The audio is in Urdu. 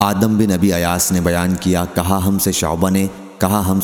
آدم بن نبی ایاس نے بیان کیا کہا ہم سے شعبہ نے کہا ہم